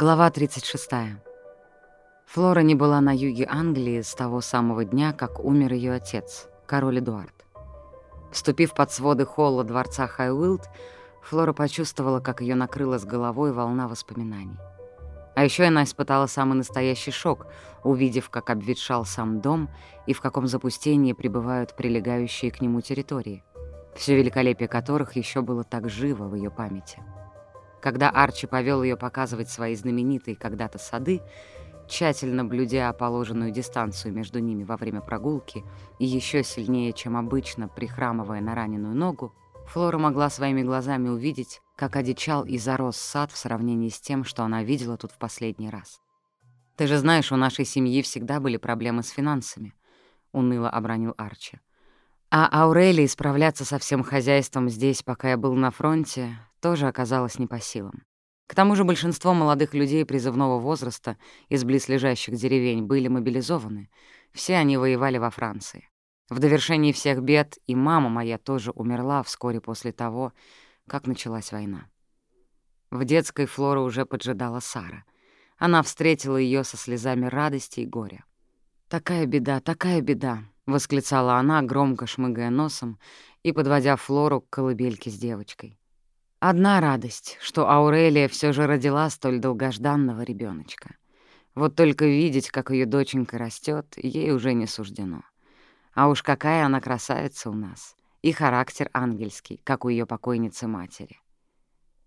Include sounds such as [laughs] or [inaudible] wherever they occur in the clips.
Глава 36. Флора не была на юге Англии с того самого дня, как умер ее отец, король Эдуард. Вступив под своды холла дворца Хайуилд, Флора почувствовала, как ее накрыла с головой волна воспоминаний. А еще она испытала самый настоящий шок, увидев, как обветшал сам дом и в каком запустении пребывают прилегающие к нему территории, все великолепие которых еще было так живо в ее памяти. Когда Арчи повел ее показывать свои знаменитые когда-то сады, тщательно блюдя положенную дистанцию между ними во время прогулки и еще сильнее, чем обычно, прихрамывая на раненую ногу, Флора могла своими глазами увидеть, как одичал и зарос сад в сравнении с тем, что она видела тут в последний раз. «Ты же знаешь, у нашей семьи всегда были проблемы с финансами», — уныло обронил Арчи. А Аурелии справляться со всем хозяйством здесь, пока я был на фронте, тоже оказалось не по силам. К тому же большинство молодых людей призывного возраста из близлежащих деревень были мобилизованы. Все они воевали во Франции. В довершении всех бед и мама моя тоже умерла вскоре после того, как началась война. В детской Флора уже поджидала Сара. Она встретила ее со слезами радости и горя. «Такая беда, такая беда!» — восклицала она, громко шмыгая носом и подводя Флору к колыбельке с девочкой. Одна радость, что Аурелия все же родила столь долгожданного ребеночка. Вот только видеть, как ее доченька растет, ей уже не суждено. А уж какая она красавица у нас. И характер ангельский, как у ее покойницы матери.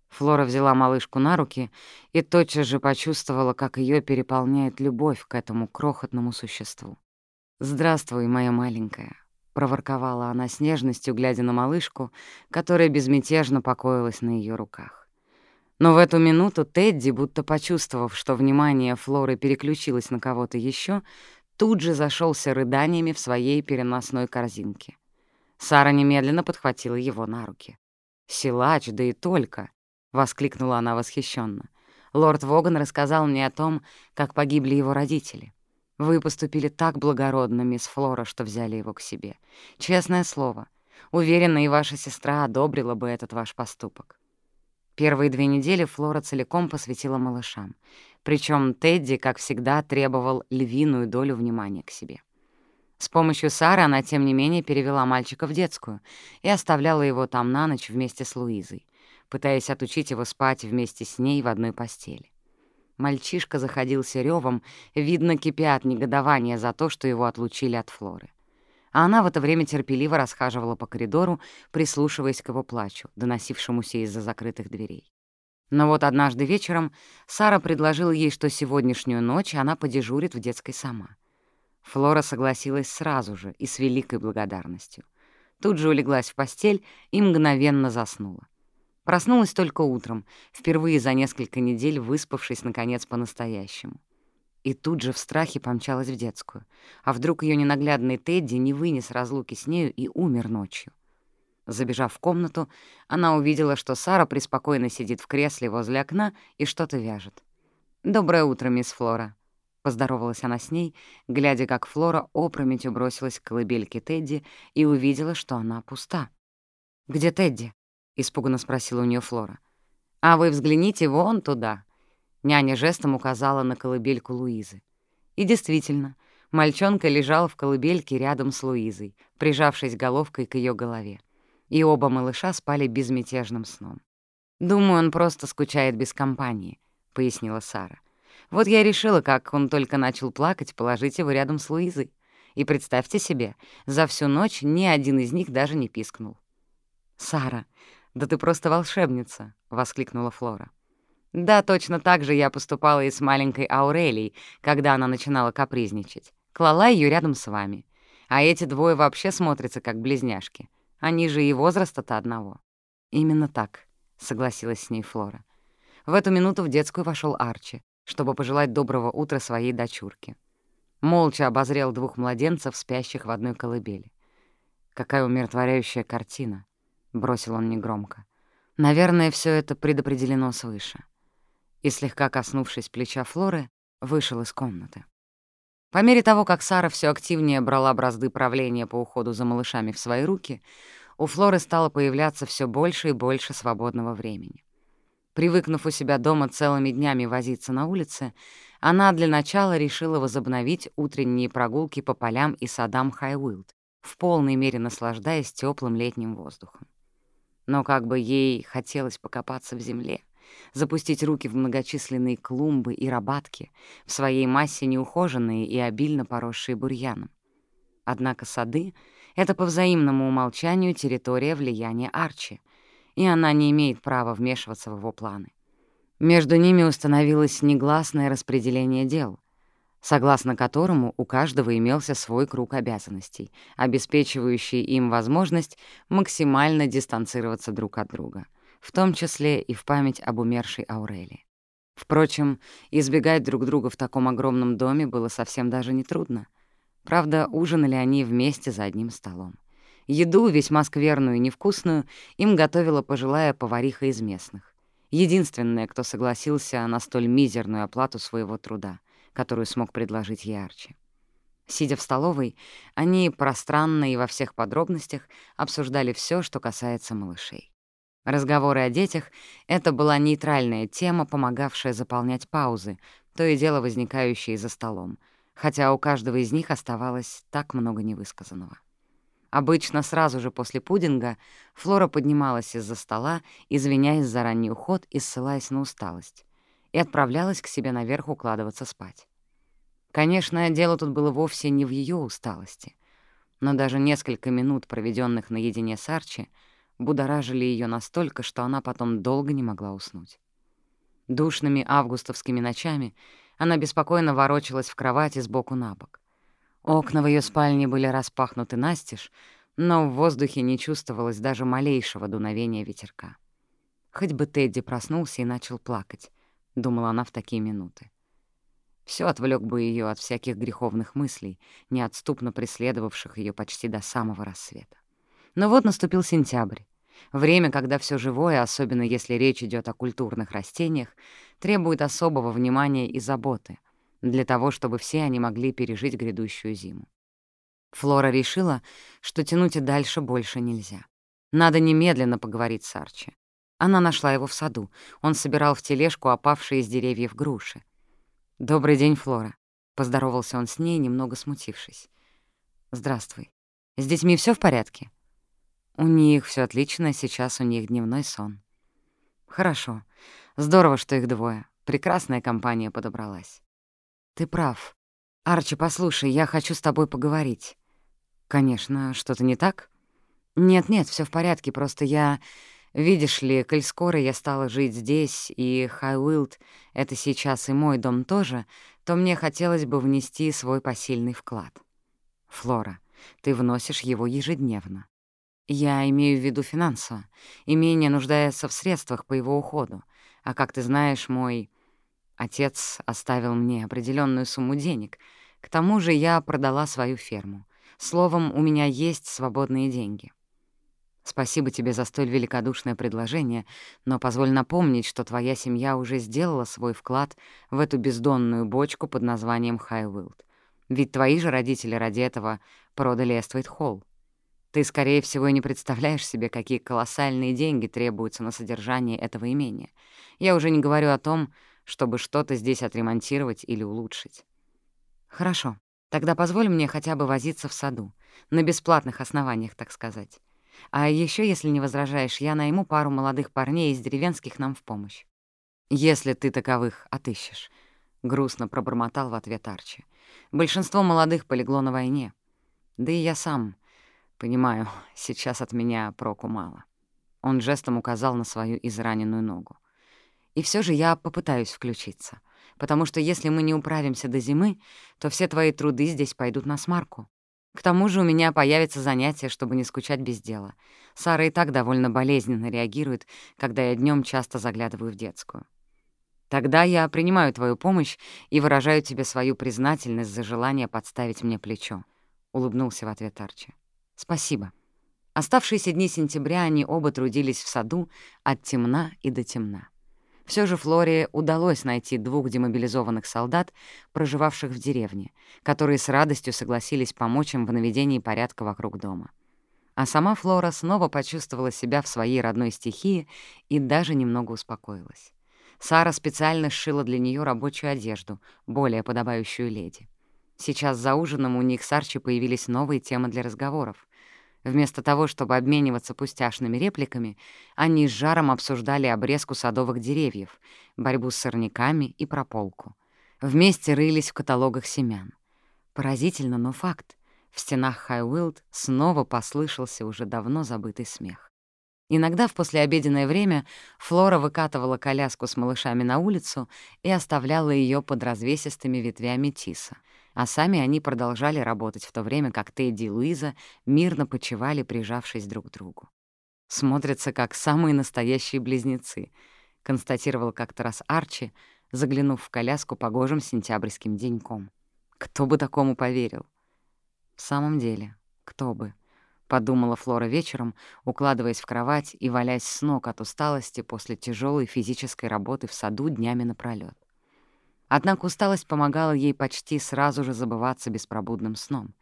Флора взяла малышку на руки и тотчас же почувствовала, как ее переполняет любовь к этому крохотному существу. «Здравствуй, моя маленькая», проворковала она с нежностью, глядя на малышку, которая безмятежно покоилась на ее руках. Но в эту минуту Тедди, будто почувствовав, что внимание Флоры переключилось на кого-то еще, тут же зашелся рыданиями в своей переносной корзинке. Сара немедленно подхватила его на руки. «Силач, да и только!» — воскликнула она восхищенно. «Лорд Воган рассказал мне о том, как погибли его родители. Вы поступили так благородно, мисс Флора, что взяли его к себе. Честное слово. Уверена, и ваша сестра одобрила бы этот ваш поступок. Первые две недели Флора целиком посвятила малышам. Причем Тедди, как всегда, требовал львиную долю внимания к себе. С помощью Сары она, тем не менее, перевела мальчика в детскую и оставляла его там на ночь вместе с Луизой, пытаясь отучить его спать вместе с ней в одной постели. Мальчишка заходился ревом, видно, кипя от негодования за то, что его отлучили от Флоры. А она в это время терпеливо расхаживала по коридору, прислушиваясь к его плачу, доносившемуся из-за закрытых дверей. Но вот однажды вечером Сара предложила ей, что сегодняшнюю ночь она подежурит в детской сама. Флора согласилась сразу же и с великой благодарностью. Тут же улеглась в постель и мгновенно заснула. Проснулась только утром, впервые за несколько недель выспавшись, наконец, по-настоящему. И тут же в страхе помчалась в детскую. А вдруг ее ненаглядный Тедди не вынес разлуки с нею и умер ночью? Забежав в комнату, она увидела, что Сара преспокойно сидит в кресле возле окна и что-то вяжет. «Доброе утро, мисс Флора», — поздоровалась она с ней, глядя, как Флора опрометью бросилась к колыбельке Тедди и увидела, что она пуста. «Где Тедди?» — испуганно спросила у нее Флора. «А вы взгляните вон туда». Няня жестом указала на колыбельку Луизы. И действительно, мальчонка лежал в колыбельке рядом с Луизой, прижавшись головкой к ее голове. И оба малыша спали безмятежным сном. «Думаю, он просто скучает без компании», — пояснила Сара. «Вот я решила, как он только начал плакать, положить его рядом с Луизой. И представьте себе, за всю ночь ни один из них даже не пискнул». «Сара, «Да ты просто волшебница!» — воскликнула Флора. «Да, точно так же я поступала и с маленькой Аурелией, когда она начинала капризничать. Клала ее рядом с вами. А эти двое вообще смотрятся как близняшки. Они же и возраста-то одного». «Именно так», — согласилась с ней Флора. В эту минуту в детскую вошел Арчи, чтобы пожелать доброго утра своей дочурке. Молча обозрел двух младенцев, спящих в одной колыбели. Какая умиротворяющая картина бросил он негромко. Наверное, все это предопределено свыше. И слегка коснувшись плеча Флоры, вышел из комнаты. По мере того, как Сара все активнее брала бразды правления по уходу за малышами в свои руки, у Флоры стало появляться все больше и больше свободного времени. Привыкнув у себя дома целыми днями возиться на улице, она для начала решила возобновить утренние прогулки по полям и садам Хайуилд, в полной мере наслаждаясь теплым летним воздухом. Но как бы ей хотелось покопаться в земле, запустить руки в многочисленные клумбы и рабатки, в своей массе неухоженные и обильно поросшие бурьяном. Однако сады — это по взаимному умолчанию территория влияния Арчи — и она не имеет права вмешиваться в его планы. Между ними установилось негласное распределение дел, согласно которому у каждого имелся свой круг обязанностей, обеспечивающий им возможность максимально дистанцироваться друг от друга, в том числе и в память об умершей Аурелии. Впрочем, избегать друг друга в таком огромном доме было совсем даже нетрудно. Правда, ужинали они вместе за одним столом. Еду, весьма скверную и невкусную, им готовила пожилая повариха из местных. Единственная, кто согласился на столь мизерную оплату своего труда, которую смог предложить Арчи. Сидя в столовой, они пространно и во всех подробностях обсуждали все, что касается малышей. Разговоры о детях — это была нейтральная тема, помогавшая заполнять паузы, то и дело возникающие за столом, хотя у каждого из них оставалось так много невысказанного. Обычно сразу же после пудинга Флора поднималась из-за стола, извиняясь за ранний уход и ссылаясь на усталость, и отправлялась к себе наверх укладываться спать. Конечно, дело тут было вовсе не в ее усталости, но даже несколько минут, проведенных наедине с Арчи, будоражили ее настолько, что она потом долго не могла уснуть. Душными августовскими ночами она беспокойно ворочалась в кровати сбоку на бок. Окна в ее спальне были распахнуты настежь, но в воздухе не чувствовалось даже малейшего дуновения ветерка. Хоть бы Тедди проснулся и начал плакать, — думала она в такие минуты. Все отвлек бы ее от всяких греховных мыслей, неотступно преследовавших ее почти до самого рассвета. Но вот наступил сентябрь. Время, когда все живое, особенно если речь идет о культурных растениях, требует особого внимания и заботы, для того, чтобы все они могли пережить грядущую зиму. Флора решила, что тянуть и дальше больше нельзя. Надо немедленно поговорить с Арчи. Она нашла его в саду. Он собирал в тележку опавшие из деревьев груши. «Добрый день, Флора», — поздоровался он с ней, немного смутившись. «Здравствуй. С детьми все в порядке?» «У них все отлично, сейчас у них дневной сон». «Хорошо. Здорово, что их двое. Прекрасная компания подобралась». «Ты прав. Арчи, послушай, я хочу с тобой поговорить». «Конечно, что-то не так?» «Нет-нет, все в порядке, просто я...» Видишь ли, коль скоро я стала жить здесь, и Хайуилд — это сейчас и мой дом тоже, то мне хотелось бы внести свой посильный вклад. Флора, ты вносишь его ежедневно. Я имею в виду финансово. Имение нуждается в средствах по его уходу. А как ты знаешь, мой Отец оставил мне определенную сумму денег. К тому же я продала свою ферму. Словом, у меня есть свободные деньги. Спасибо тебе за столь великодушное предложение, но позволь напомнить, что твоя семья уже сделала свой вклад в эту бездонную бочку под названием Хайвилд. Ведь твои же родители ради этого продали Эствейт Холл. Ты, скорее всего, и не представляешь себе, какие колоссальные деньги требуются на содержание этого имения. Я уже не говорю о том, чтобы что-то здесь отремонтировать или улучшить. Хорошо, тогда позволь мне хотя бы возиться в саду, на бесплатных основаниях, так сказать. А еще, если не возражаешь, я найму пару молодых парней из деревенских нам в помощь. Если ты таковых отыщешь, — грустно пробормотал в ответ Арчи. Большинство молодых полегло на войне. Да и я сам, понимаю, [laughs] сейчас от меня проку мало. Он жестом указал на свою израненную ногу. И все же я попытаюсь включиться, потому что если мы не управимся до зимы, то все твои труды здесь пойдут на смарку. К тому же у меня появится занятие, чтобы не скучать без дела. Сара и так довольно болезненно реагирует, когда я днем часто заглядываю в детскую. Тогда я принимаю твою помощь и выражаю тебе свою признательность за желание подставить мне плечо», — улыбнулся в ответ Арчи. «Спасибо». Оставшиеся дни сентября они оба трудились в саду от темна и до темна. Все же Флоре удалось найти двух демобилизованных солдат, проживавших в деревне, которые с радостью согласились помочь им в наведении порядка вокруг дома. А сама Флора снова почувствовала себя в своей родной стихии и даже немного успокоилась. Сара специально сшила для нее рабочую одежду, более подобающую леди. Сейчас за ужином у них с Арчи появились новые темы для разговоров. Вместо того, чтобы обмениваться пустяшными репликами, они с жаром обсуждали обрезку садовых деревьев, борьбу с сорняками и прополку. Вместе рылись в каталогах семян. Поразительно, но факт. В стенах Хайуилд снова послышался уже давно забытый смех. Иногда в послеобеденное время Флора выкатывала коляску с малышами на улицу и оставляла ее под развесистыми ветвями тиса, а сами они продолжали работать в то время, как Тедди и Луиза мирно почивали, прижавшись друг к другу. «Смотрятся как самые настоящие близнецы», — констатировал как-то раз Арчи, заглянув в коляску погожим сентябрьским деньком. «Кто бы такому поверил?» «В самом деле, кто бы?» — подумала Флора вечером, укладываясь в кровать и валясь с ног от усталости после тяжелой физической работы в саду днями напролёт. Однако усталость помогала ей почти сразу же забываться беспробудным сном.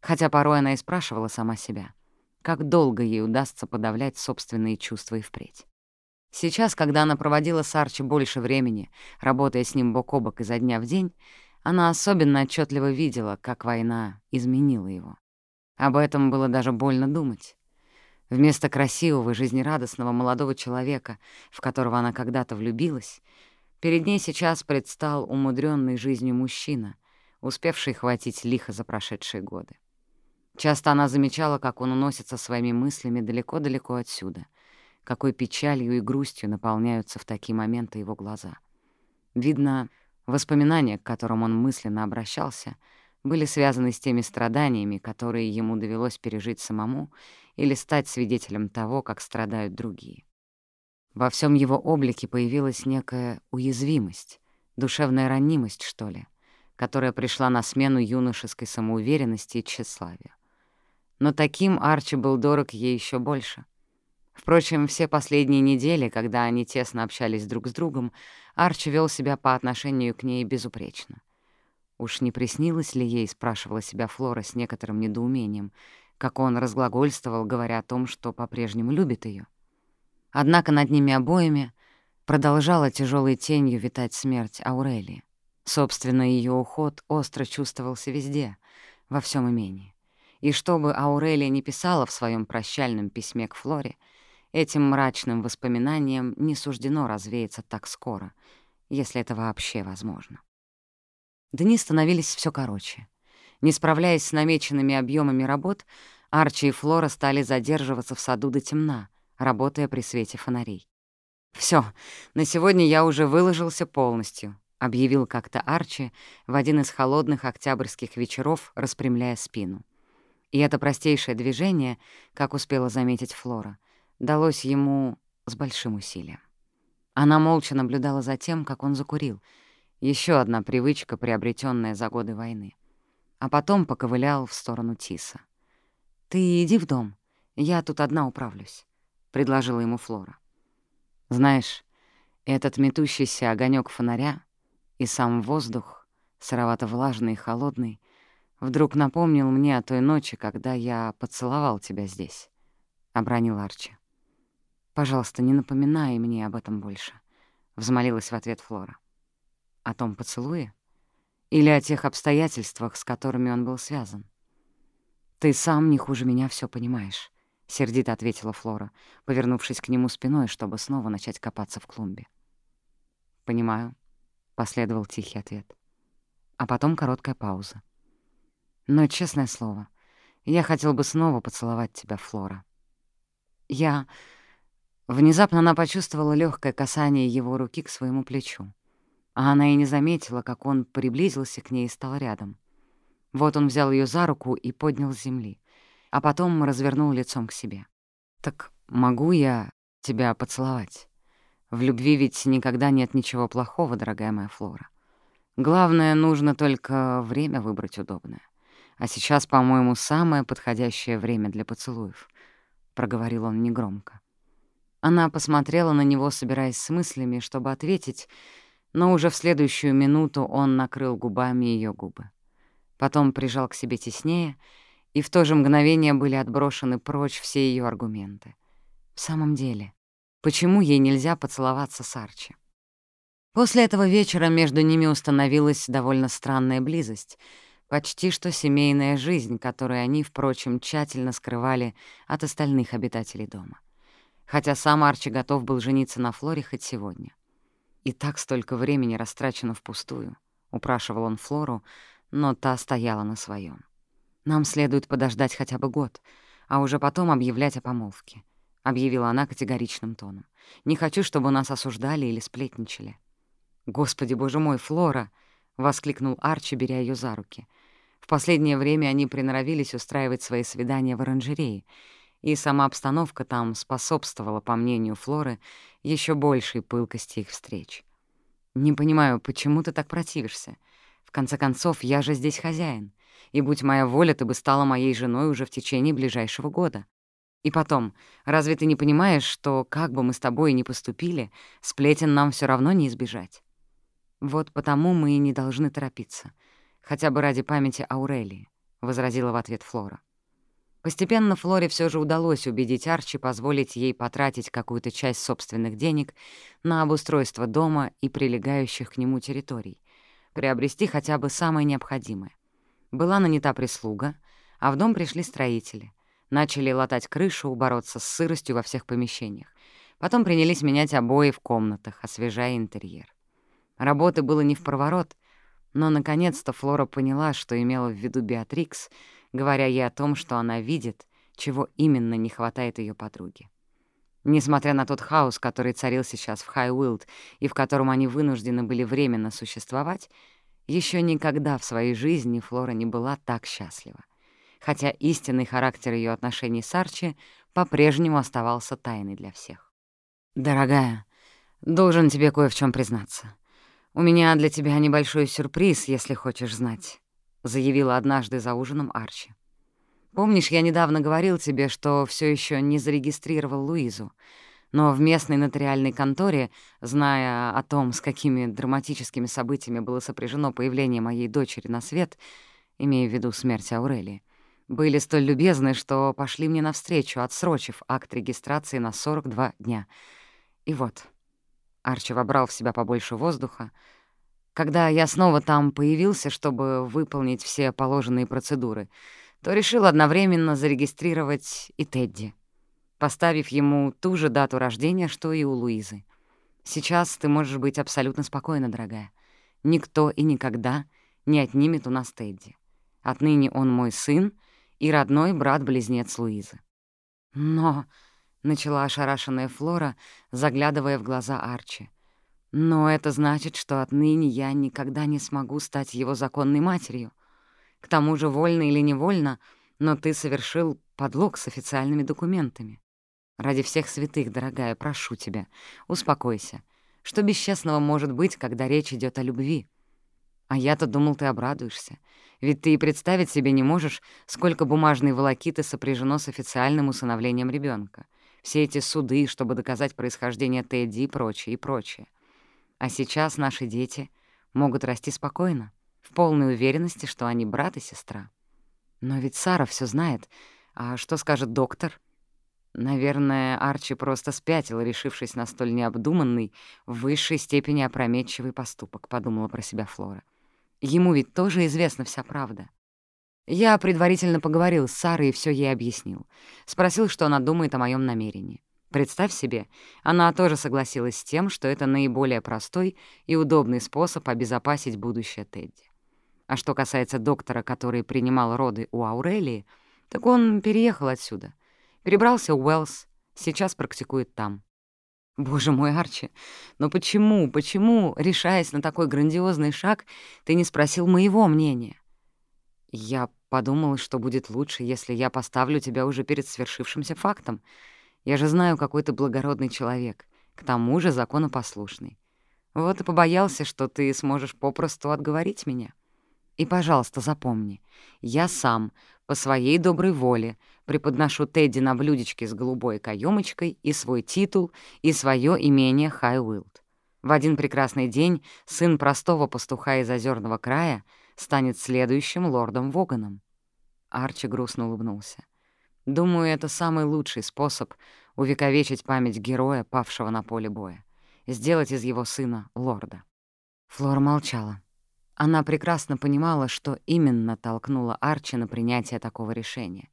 Хотя порой она и спрашивала сама себя, как долго ей удастся подавлять собственные чувства и впредь. Сейчас, когда она проводила с Арчи больше времени, работая с ним бок о бок изо дня в день, она особенно отчетливо видела, как война изменила его. Об этом было даже больно думать. Вместо красивого и жизнерадостного молодого человека, в которого она когда-то влюбилась, перед ней сейчас предстал умудренный жизнью мужчина, успевший хватить лихо за прошедшие годы. Часто она замечала, как он уносится своими мыслями далеко-далеко отсюда, какой печалью и грустью наполняются в такие моменты его глаза. Видно, воспоминания, к которым он мысленно обращался — были связаны с теми страданиями, которые ему довелось пережить самому или стать свидетелем того, как страдают другие. Во всем его облике появилась некая уязвимость, душевная ранимость, что ли, которая пришла на смену юношеской самоуверенности и тщеславию. Но таким Арчи был дорог ей еще больше. Впрочем, все последние недели, когда они тесно общались друг с другом, Арчи вел себя по отношению к ней безупречно. Уж не приснилось ли ей, спрашивала себя Флора с некоторым недоумением, как он разглагольствовал, говоря о том, что по-прежнему любит ее. Однако над ними обоими продолжала тяжелой тенью витать смерть Аурелии. Собственно, ее уход остро чувствовался везде, во всем имении. И чтобы Аурелия не писала в своем прощальном письме к Флоре, этим мрачным воспоминаниям не суждено развеяться так скоро, если это вообще возможно. Дни становились все короче. Не справляясь с намеченными объемами работ, Арчи и Флора стали задерживаться в саду до темна, работая при свете фонарей. Все, на сегодня я уже выложился полностью», — объявил как-то Арчи в один из холодных октябрьских вечеров, распрямляя спину. И это простейшее движение, как успела заметить Флора, далось ему с большим усилием. Она молча наблюдала за тем, как он закурил — еще одна привычка, приобретенная за годы войны. А потом поковылял в сторону Тиса. «Ты иди в дом, я тут одна управлюсь», — предложила ему Флора. «Знаешь, этот метущийся огонек фонаря и сам воздух, сыровато-влажный и холодный, вдруг напомнил мне о той ночи, когда я поцеловал тебя здесь», — обронил Арчи. «Пожалуйста, не напоминай мне об этом больше», — взмолилась в ответ Флора. О том поцелуе? Или о тех обстоятельствах, с которыми он был связан? «Ты сам не хуже меня все понимаешь», — сердито ответила Флора, повернувшись к нему спиной, чтобы снова начать копаться в клумбе. «Понимаю», — последовал тихий ответ. А потом короткая пауза. «Но, честное слово, я хотел бы снова поцеловать тебя, Флора. Я...» Внезапно она почувствовала легкое касание его руки к своему плечу а она и не заметила, как он приблизился к ней и стал рядом. Вот он взял ее за руку и поднял с земли, а потом развернул лицом к себе. «Так могу я тебя поцеловать? В любви ведь никогда нет ничего плохого, дорогая моя Флора. Главное, нужно только время выбрать удобное. А сейчас, по-моему, самое подходящее время для поцелуев», — проговорил он негромко. Она посмотрела на него, собираясь с мыслями, чтобы ответить, но уже в следующую минуту он накрыл губами ее губы. Потом прижал к себе теснее, и в то же мгновение были отброшены прочь все ее аргументы. В самом деле, почему ей нельзя поцеловаться с Арчи? После этого вечера между ними установилась довольно странная близость, почти что семейная жизнь, которую они, впрочем, тщательно скрывали от остальных обитателей дома. Хотя сам Арчи готов был жениться на Флоре хоть сегодня. И так столько времени растрачено впустую, — упрашивал он Флору, но та стояла на своем. «Нам следует подождать хотя бы год, а уже потом объявлять о помолвке», — объявила она категоричным тоном. «Не хочу, чтобы нас осуждали или сплетничали». «Господи, боже мой, Флора!» — воскликнул Арчи, беря ее за руки. В последнее время они приноровились устраивать свои свидания в оранжерее, и сама обстановка там способствовала, по мнению Флоры, еще большей пылкости их встреч. «Не понимаю, почему ты так противишься? В конце концов, я же здесь хозяин, и, будь моя воля, ты бы стала моей женой уже в течение ближайшего года. И потом, разве ты не понимаешь, что, как бы мы с тобой ни поступили, сплетен нам все равно не избежать?» «Вот потому мы и не должны торопиться. Хотя бы ради памяти Аурелии», — возразила в ответ Флора. Постепенно Флоре все же удалось убедить Арчи позволить ей потратить какую-то часть собственных денег на обустройство дома и прилегающих к нему территорий, приобрести хотя бы самое необходимое. Была нанята прислуга, а в дом пришли строители. Начали латать крышу, бороться с сыростью во всех помещениях. Потом принялись менять обои в комнатах, освежая интерьер. Работы было не в проворот, но наконец-то Флора поняла, что имела в виду Беатрикс, говоря ей о том, что она видит, чего именно не хватает ее подруге. Несмотря на тот хаос, который царил сейчас в Хайуилд и в котором они вынуждены были временно существовать, еще никогда в своей жизни Флора не была так счастлива. Хотя истинный характер ее отношений с Арчи по-прежнему оставался тайной для всех. «Дорогая, должен тебе кое в чем признаться. «У меня для тебя небольшой сюрприз, если хочешь знать», — заявила однажды за ужином Арчи. «Помнишь, я недавно говорил тебе, что все еще не зарегистрировал Луизу, но в местной нотариальной конторе, зная о том, с какими драматическими событиями было сопряжено появление моей дочери на свет, имея в виду смерть Аурелии, были столь любезны, что пошли мне навстречу, отсрочив акт регистрации на 42 дня. И вот, Арчи вобрал в себя побольше воздуха. Когда я снова там появился, чтобы выполнить все положенные процедуры, то решил одновременно зарегистрировать и Тедди, поставив ему ту же дату рождения, что и у Луизы. Сейчас ты можешь быть абсолютно спокойна, дорогая. Никто и никогда не отнимет у нас Тедди. Отныне он мой сын и родной брат-близнец Луизы. Но — начала ошарашенная Флора, заглядывая в глаза Арчи. «Но это значит, что отныне я никогда не смогу стать его законной матерью. К тому же, вольно или невольно, но ты совершил подлог с официальными документами. Ради всех святых, дорогая, прошу тебя, успокойся. Что бесчестного может быть, когда речь идет о любви? А я-то думал, ты обрадуешься. Ведь ты и представить себе не можешь, сколько бумажной волокиты сопряжено с официальным усыновлением ребенка все эти суды, чтобы доказать происхождение Тедди и прочее, и прочее. А сейчас наши дети могут расти спокойно, в полной уверенности, что они брат и сестра. Но ведь Сара все знает. А что скажет доктор? Наверное, Арчи просто спятил, решившись на столь необдуманный, в высшей степени опрометчивый поступок, подумала про себя Флора. Ему ведь тоже известна вся правда. Я предварительно поговорил с Сарой и все ей объяснил. Спросил, что она думает о моем намерении. Представь себе, она тоже согласилась с тем, что это наиболее простой и удобный способ обезопасить будущее Тедди. А что касается доктора, который принимал роды у Аурелии, так он переехал отсюда. Перебрался в Уэллс, сейчас практикует там. Боже мой, Арчи, но почему, почему, решаясь на такой грандиозный шаг, ты не спросил моего мнения? Я Подумал, что будет лучше, если я поставлю тебя уже перед свершившимся фактом. Я же знаю, какой ты благородный человек, к тому же законопослушный. Вот и побоялся, что ты сможешь попросту отговорить меня. И, пожалуйста, запомни, я сам, по своей доброй воле, преподношу Тедди на блюдечке с голубой каемочкой и свой титул, и свое имение Хайуилд. В один прекрасный день сын простого пастуха из озерного края — станет следующим лордом Воганом. Арчи грустно улыбнулся. «Думаю, это самый лучший способ увековечить память героя, павшего на поле боя, сделать из его сына лорда». Флора молчала. Она прекрасно понимала, что именно толкнуло Арчи на принятие такого решения.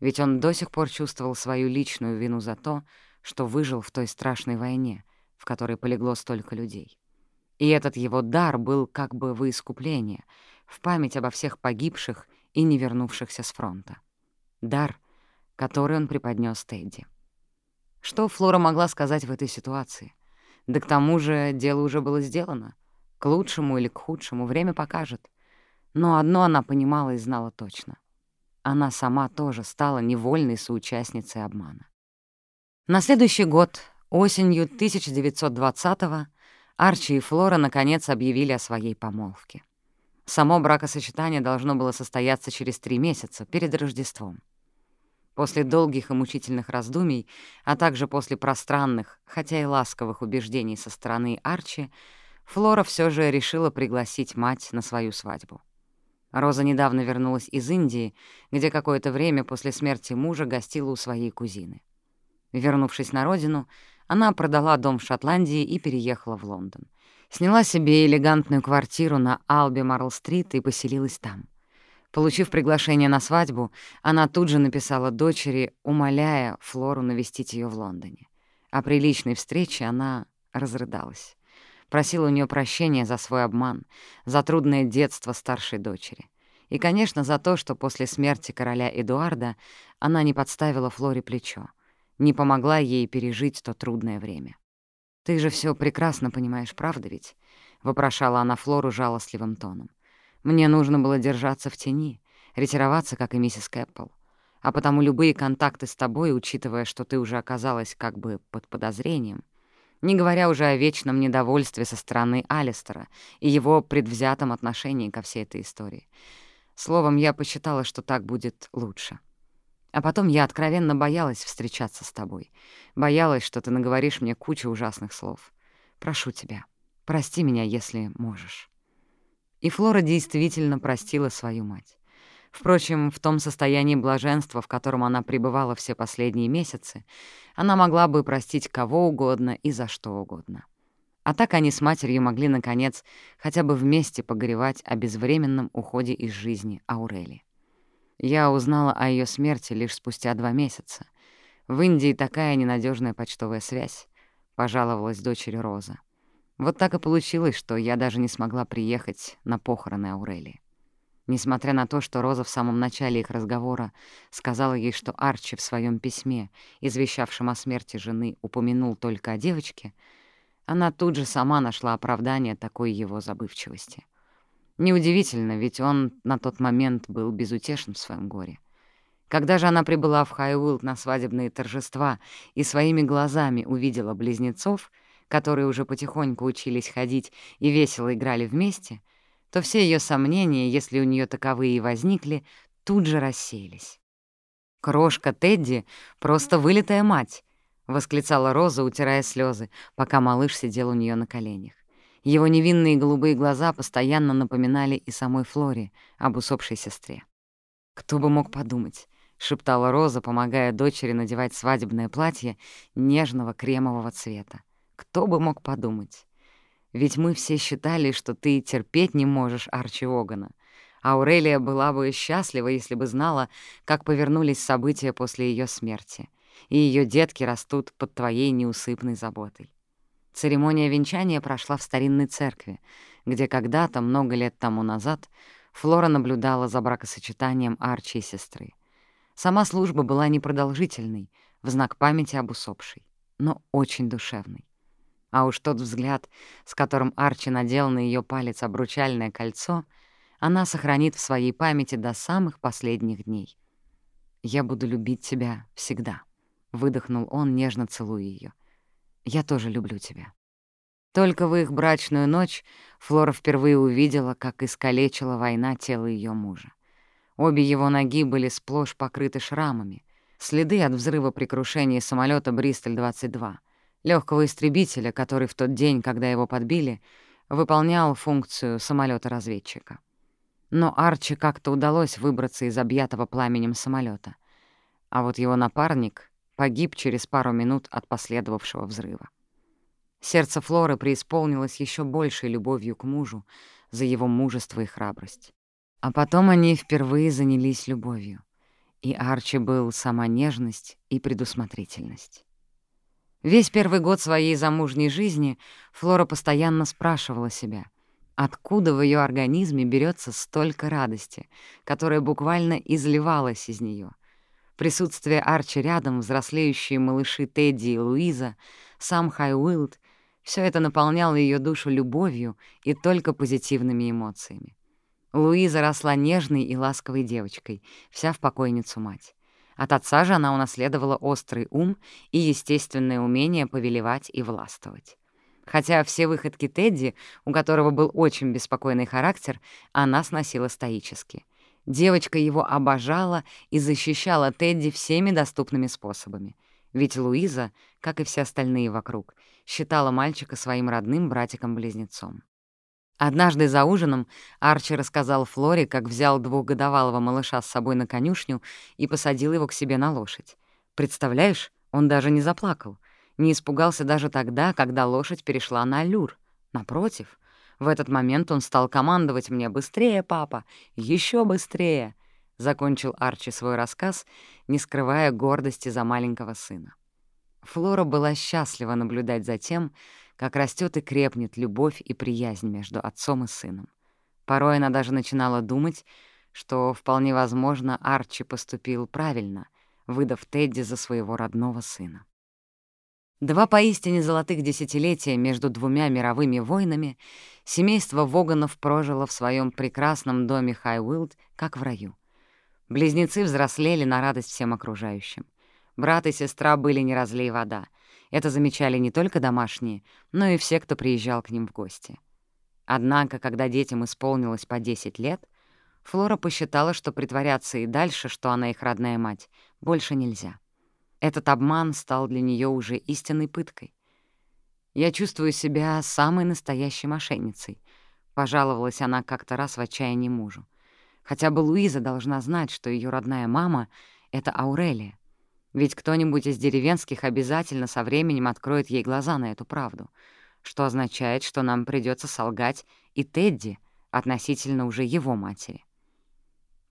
Ведь он до сих пор чувствовал свою личную вину за то, что выжил в той страшной войне, в которой полегло столько людей. И этот его дар был как бы во искупление, в память обо всех погибших и не вернувшихся с фронта. Дар, который он преподнёс Тедди. Что Флора могла сказать в этой ситуации? Да к тому же дело уже было сделано. К лучшему или к худшему время покажет. Но одно она понимала и знала точно. Она сама тоже стала невольной соучастницей обмана. На следующий год, осенью 1920-го, Арчи и Флора наконец объявили о своей помолвке. Само бракосочетание должно было состояться через три месяца, перед Рождеством. После долгих и мучительных раздумий, а также после пространных, хотя и ласковых убеждений со стороны Арчи, Флора все же решила пригласить мать на свою свадьбу. Роза недавно вернулась из Индии, где какое-то время после смерти мужа гостила у своей кузины. Вернувшись на родину, она продала дом в Шотландии и переехала в Лондон. Сняла себе элегантную квартиру на Алби Марл-стрит и поселилась там. Получив приглашение на свадьбу, она тут же написала дочери, умоляя Флору навестить ее в Лондоне. О приличной встрече она разрыдалась. Просила у нее прощения за свой обман, за трудное детство старшей дочери. И, конечно, за то, что после смерти короля Эдуарда она не подставила Флоре плечо не помогла ей пережить то трудное время. «Ты же все прекрасно понимаешь, правда ведь?» — вопрошала она Флору жалостливым тоном. «Мне нужно было держаться в тени, ретироваться, как и миссис Кэппл. А потому любые контакты с тобой, учитывая, что ты уже оказалась как бы под подозрением, не говоря уже о вечном недовольстве со стороны Алистера и его предвзятом отношении ко всей этой истории. Словом, я посчитала, что так будет лучше. А потом я откровенно боялась встречаться с тобой. Боялась, что ты наговоришь мне кучу ужасных слов. Прошу тебя, прости меня, если можешь». И Флора действительно простила свою мать. Впрочем, в том состоянии блаженства, в котором она пребывала все последние месяцы, она могла бы простить кого угодно и за что угодно. А так они с матерью могли, наконец, хотя бы вместе погоревать о безвременном уходе из жизни Аурели. Я узнала о ее смерти лишь спустя два месяца. В Индии такая ненадежная почтовая связь, — пожаловалась дочери Роза. Вот так и получилось, что я даже не смогла приехать на похороны Аурелии. Несмотря на то, что Роза в самом начале их разговора сказала ей, что Арчи в своем письме, извещавшем о смерти жены, упомянул только о девочке, она тут же сама нашла оправдание такой его забывчивости — Неудивительно, ведь он на тот момент был безутешен в своем горе. Когда же она прибыла в Хайуилд на свадебные торжества и своими глазами увидела близнецов, которые уже потихоньку учились ходить и весело играли вместе, то все ее сомнения, если у нее таковые и возникли, тут же рассеялись. «Крошка Тедди — просто вылитая мать!» — восклицала Роза, утирая слезы, пока малыш сидел у нее на коленях. Его невинные голубые глаза постоянно напоминали и самой Флоре об усопшей сестре. «Кто бы мог подумать», — шептала Роза, помогая дочери надевать свадебное платье нежного кремового цвета. «Кто бы мог подумать? Ведь мы все считали, что ты терпеть не можешь Арчи Огана. Аурелия была бы счастлива, если бы знала, как повернулись события после ее смерти, и ее детки растут под твоей неусыпной заботой. Церемония венчания прошла в старинной церкви, где когда-то, много лет тому назад, Флора наблюдала за бракосочетанием Арчи и сестры. Сама служба была непродолжительной, в знак памяти об усопшей, но очень душевной. А уж тот взгляд, с которым Арчи надел на ее палец обручальное кольцо, она сохранит в своей памяти до самых последних дней. «Я буду любить тебя всегда», — выдохнул он, нежно целуя ее. Я тоже люблю тебя». Только в их брачную ночь Флора впервые увидела, как искалечила война тело ее мужа. Обе его ноги были сплошь покрыты шрамами, следы от взрыва при крушении самолета «Бристоль-22», легкого истребителя, который в тот день, когда его подбили, выполнял функцию самолета разведчика Но Арчи как-то удалось выбраться из объятого пламенем самолета, а вот его напарник погиб через пару минут от последовавшего взрыва. Сердце Флоры преисполнилось еще большей любовью к мужу за его мужество и храбрость. А потом они впервые занялись любовью, и Арчи был сама нежность и предусмотрительность. Весь первый год своей замужней жизни Флора постоянно спрашивала себя, откуда в ее организме берется столько радости, которая буквально изливалась из нее. Присутствие Арчи рядом, взрослеющие малыши Тедди и Луиза, сам Хай Уилд — все это наполняло ее душу любовью и только позитивными эмоциями. Луиза росла нежной и ласковой девочкой, вся в покойницу мать. От отца же она унаследовала острый ум и естественное умение повелевать и властвовать. Хотя все выходки Тедди, у которого был очень беспокойный характер, она сносила стоически. Девочка его обожала и защищала Тедди всеми доступными способами. Ведь Луиза, как и все остальные вокруг, считала мальчика своим родным братиком-близнецом. Однажды за ужином Арчи рассказал Флоре, как взял двухгодовалого малыша с собой на конюшню и посадил его к себе на лошадь. Представляешь, он даже не заплакал, не испугался даже тогда, когда лошадь перешла на аллюр. Напротив, в этот момент он стал командовать мне «Быстрее, папа! еще быстрее!» Закончил Арчи свой рассказ, не скрывая гордости за маленького сына. Флора была счастлива наблюдать за тем, как растет и крепнет любовь и приязнь между отцом и сыном. Порой она даже начинала думать, что вполне возможно Арчи поступил правильно, выдав Тедди за своего родного сына. Два поистине золотых десятилетия между двумя мировыми войнами семейство Воганов прожило в своем прекрасном доме Хайуилд, как в раю. Близнецы взрослели на радость всем окружающим. Брат и сестра были не разлей вода. Это замечали не только домашние, но и все, кто приезжал к ним в гости. Однако, когда детям исполнилось по 10 лет, Флора посчитала, что притворяться и дальше, что она их родная мать, больше нельзя. Этот обман стал для нее уже истинной пыткой. «Я чувствую себя самой настоящей мошенницей», — пожаловалась она как-то раз в отчаянии мужу. «Хотя бы Луиза должна знать, что ее родная мама — это Аурелия. Ведь кто-нибудь из деревенских обязательно со временем откроет ей глаза на эту правду, что означает, что нам придется солгать и Тедди относительно уже его матери.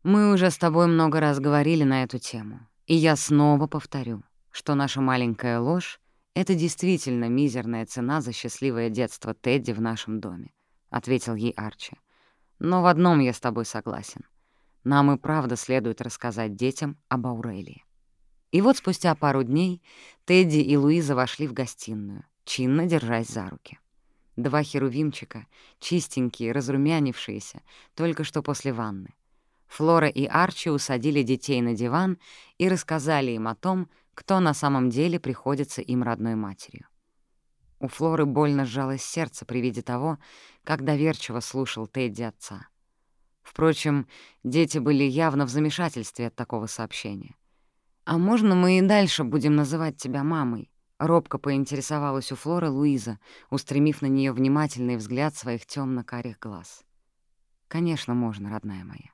Мы уже с тобой много раз говорили на эту тему, и я снова повторю, что наша маленькая ложь — это действительно мизерная цена за счастливое детство Тедди в нашем доме, — ответил ей Арчи. Но в одном я с тобой согласен. Нам и правда следует рассказать детям об Аурелии. И вот спустя пару дней Тедди и Луиза вошли в гостиную, чинно держась за руки. Два херувимчика, чистенькие, разрумянившиеся, только что после ванны. Флора и Арчи усадили детей на диван и рассказали им о том, кто на самом деле приходится им родной матерью. У Флоры больно сжалось сердце при виде того, как доверчиво слушал Тедди отца. Впрочем, дети были явно в замешательстве от такого сообщения. «А можно мы и дальше будем называть тебя мамой?» Робко поинтересовалась у Флоры Луиза, устремив на нее внимательный взгляд своих темно карих глаз. «Конечно, можно, родная моя.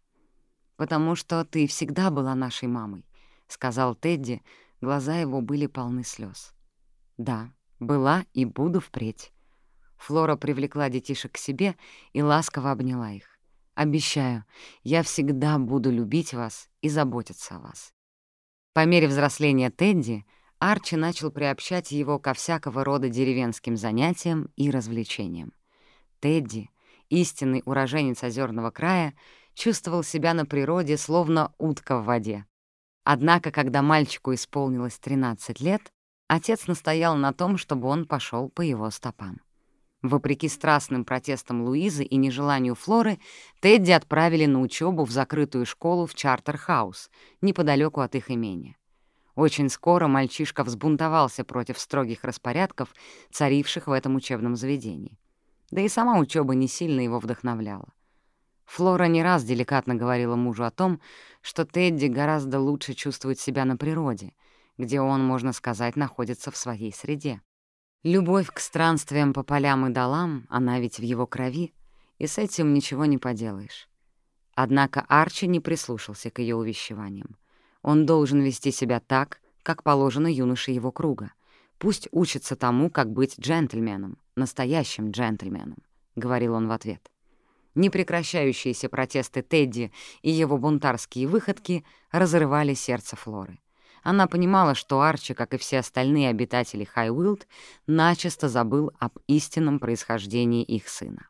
Потому что ты всегда была нашей мамой», — сказал Тедди, глаза его были полны слез. «Да, была и буду впредь». Флора привлекла детишек к себе и ласково обняла их. «Обещаю, я всегда буду любить вас и заботиться о вас. По мере взросления Тедди Арчи начал приобщать его ко всякого рода деревенским занятиям и развлечениям. Тедди, истинный уроженец озерного края, чувствовал себя на природе словно утка в воде. Однако, когда мальчику исполнилось 13 лет, отец настоял на том, чтобы он пошел по его стопам. Вопреки страстным протестам Луизы и нежеланию Флоры, Тедди отправили на учебу в закрытую школу в Чартер-хаус, неподалеку от их имения. Очень скоро мальчишка взбунтовался против строгих распорядков, царивших в этом учебном заведении. Да и сама учеба не сильно его вдохновляла. Флора не раз деликатно говорила мужу о том, что Тедди гораздо лучше чувствует себя на природе, где он, можно сказать, находится в своей среде. Любовь к странствиям по полям и долам, она ведь в его крови, и с этим ничего не поделаешь. Однако Арчи не прислушался к ее увещеваниям. Он должен вести себя так, как положено юноше его круга. Пусть учится тому, как быть джентльменом, настоящим джентльменом, — говорил он в ответ. Непрекращающиеся протесты Тедди и его бунтарские выходки разрывали сердце Флоры. Она понимала, что Арчи, как и все остальные обитатели Хайуилд, начисто забыл об истинном происхождении их сына.